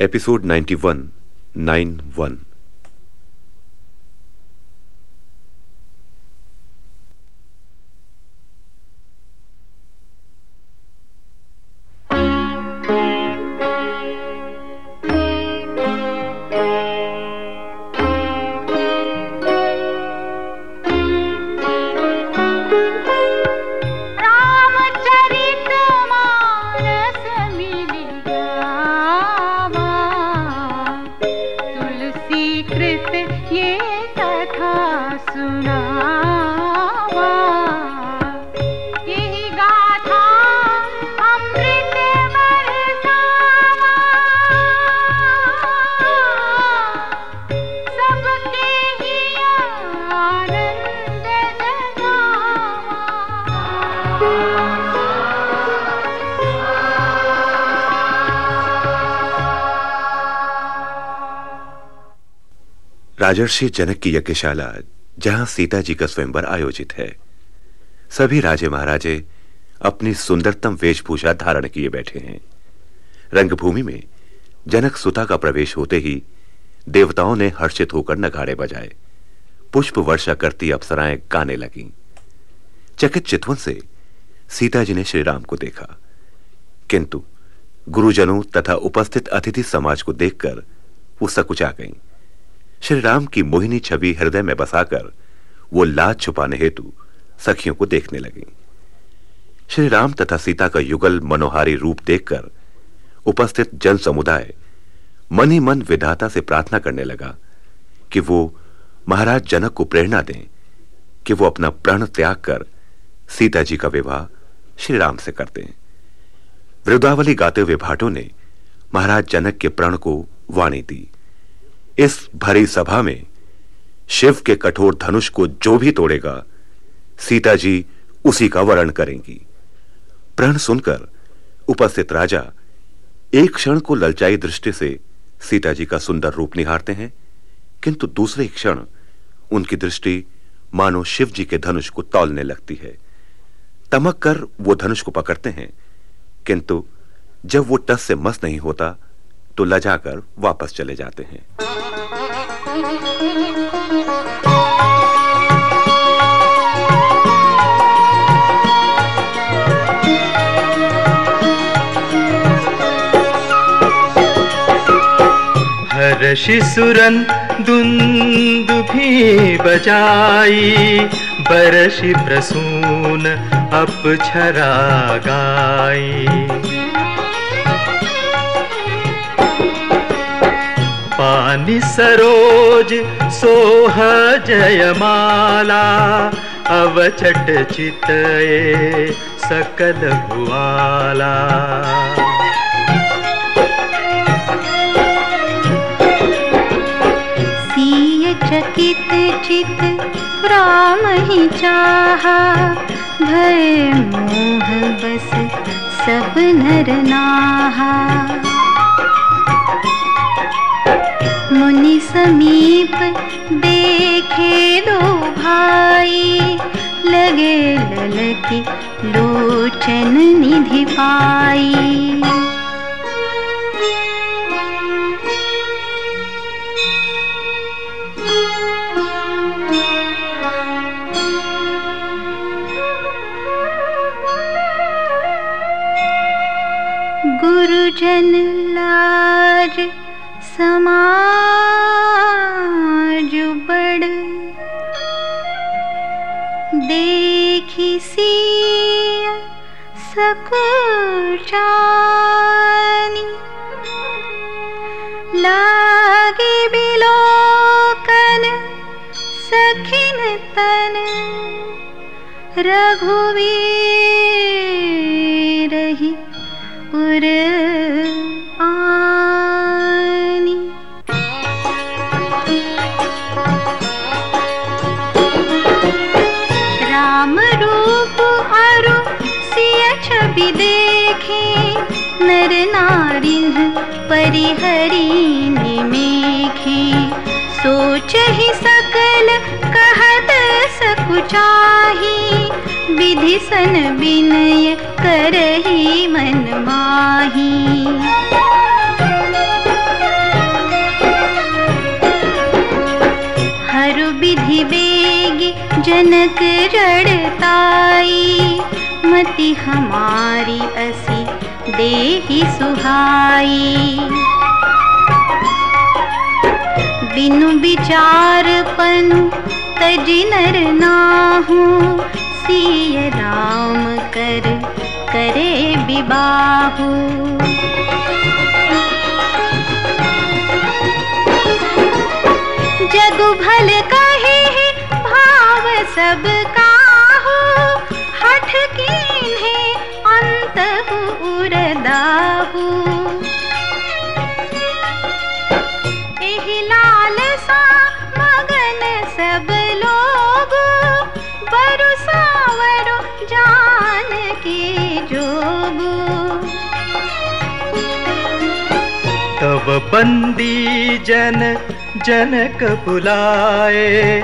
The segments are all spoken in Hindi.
Episode 91 9 1 राजर्षि जनक की यज्ञशाला, जहाँ सीता जी का स्वयंवर आयोजित है। सभी राजे महाराजे अपनी सुंदरतम वेशभूषा धारण किए बैठे हैं। रंगभूमि में जनक सुता का प्रवेश होते ही देवताओं ने हर्षित होकर नगाड़े बजाए। पुष्प वर्षा करती अप्सराएँ गाने लगीं। चकित चितवन से सीता जी ने श्री राम को देखा। किंतु गुरुजनों तथा उपस्थित अतिथि समाज को देखकर वो सकुचा गईं। श्री राम की मोहिनी छवि हृदय में बसाकर वो लाज छुपाने हेतु सखियों को देखने लगी। श्री राम तथा सीता का युगल मनोहारी रूप देखकर उपस्थित जन समुदाय मन ही मन विधाता से प्रार्थना करने लगा कि वो महाराज जनक को प्रेरणा दें कि वो अपना प्राण त्याग कर सीता जी का विवाह श्री राम से कर दें वृद्धावली गाते हुए भाटों ने महाराज जनक के प्रण को वाणी दी। इस भरी सभा में शिव के कठोर धनुष को जो भी तोड़ेगा, सीता जी उसी का वर्ण करेंगी। प्रण सुनकर उपस्थित राजा एक क्षण को ललचाई दृष्टि से सीता जी का सुंदर रूप निहारते हैं, किंतु दूसरे क्षण उनकी दृष्टि मानो शिव जी के धनुष को तौलने लगती है। तमक कर वो धनुष को पकड़ते हैं, किंतु जब वो टस से मस नहीं होता तो लजाकर वापस चले जाते हैं। शिशुरन भी बजाई बरसि प्रसून अपछरा गाई। पानी सरोज, सोह जयमाला, अवचट चितये सकल भुआला सीय चकित चित, राम ही चाहा। भय मोह बस, सब नर नाहा। मुनि समीप देखे दो भाई। लगे ललकी लोचन निधि पाई। गुरुजन बड़ देखी सी सकुचानी लागे बिलोकन सखिन तन। रघुवीर उर परिहरी निमेखी सोच ही सकल, कहत सकुचाही विधि सन विनय करही मन माही। हर विधि बेगी जनक रड़ताई मति हमारी असी देही सुहाई। बिनु विचार पनु तजि नर नाहू, सिय राम कर करे विबाहू जग भल कहे भाव सब बंदी जन, जनक बुलाए,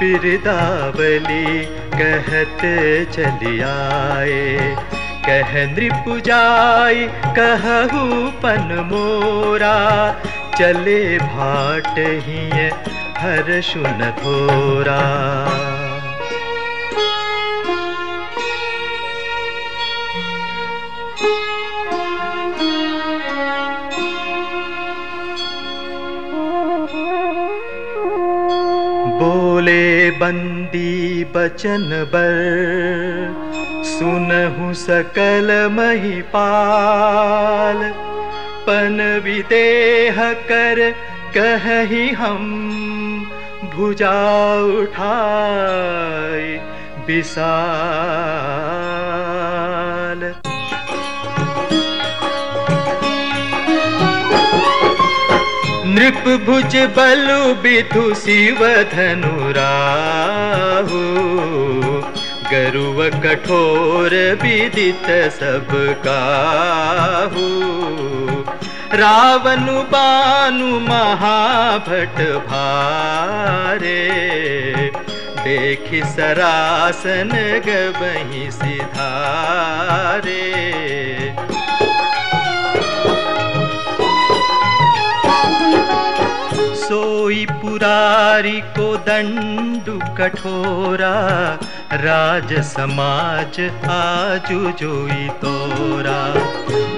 बिरदावली कहते चलियाए कह कह नृपुजाई कहू पन मोरा, चले भाट ही हर सुन थोरा बोले बंदी बचन बर सुनहु सकल महिपाल। पन विदेह कर कही हम भुजा उठाए विशाल नृप भुज बलु विधु शिव धनुराहु गरुव कठोर विदित सब काहू। रावनु बानु महाभट भारे। देखि सरासन गबही सिधारे सोई पुरारी को दंडु कठोरा, राज समाज आजु जोई तोरा।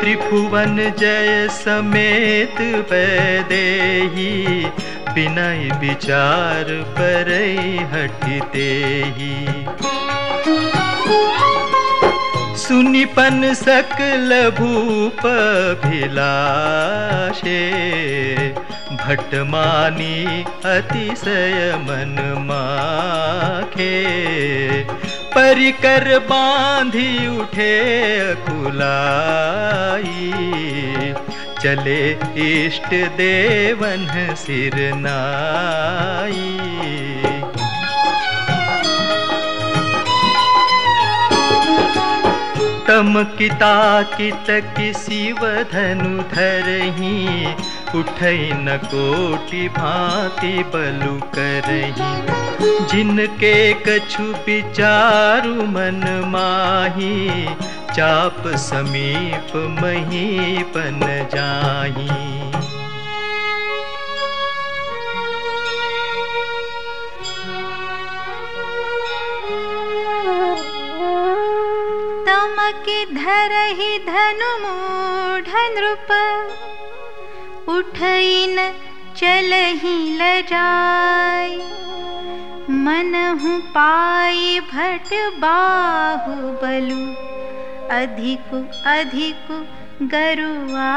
त्रिभुवन जय समेत वैदेही विनय विचार परई हटते ही। सुनिपन सकल भूप भिलाशे भटमानी अतिशय मन माखे परिकर बांधी उठे कुलाई। चले इष्ट देवन सिर नाई तमकिता कित किसी वधनु धरही उठई न कोटि भांति बलु करही। जिनके कछु विचारु मन माही, चाप समीप मही बन जाही। तमके धरहि धनु मूढ़ नृप उठई न चलहि लजाय मनहु पाई भट बाहु बलु। अधिक अधिक गरुआ